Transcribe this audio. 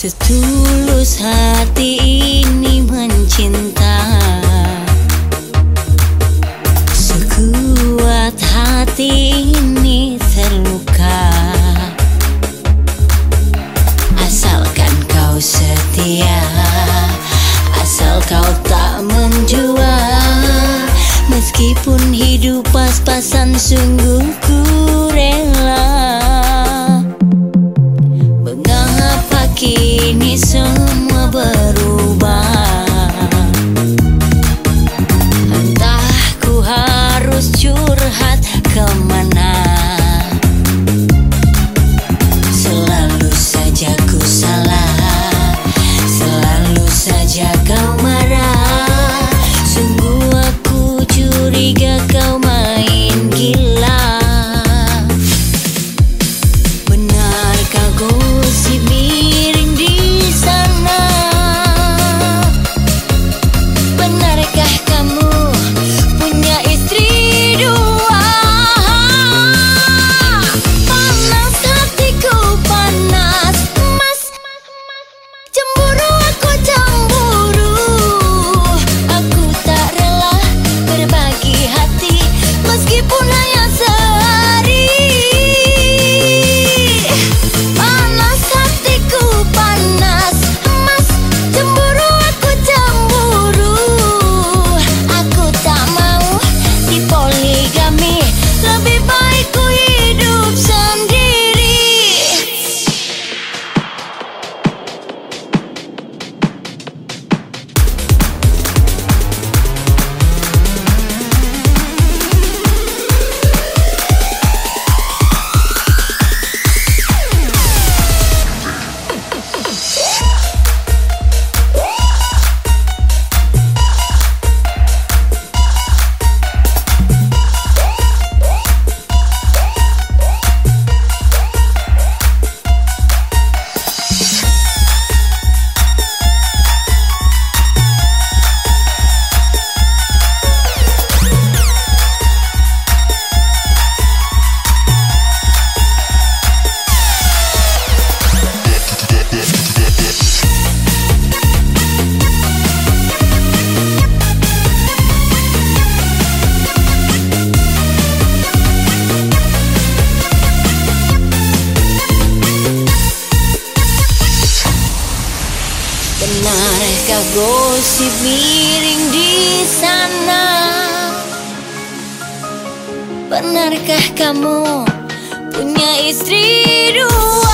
Setulus hati ini mencinta. Sekuat hati ini terluka. Asalkan kau setia Asal kau tak menjual. Meskipun hidup pas-pasan sungguh ku rela. go gosip miring di sana Benarkah kamu punya istri dua?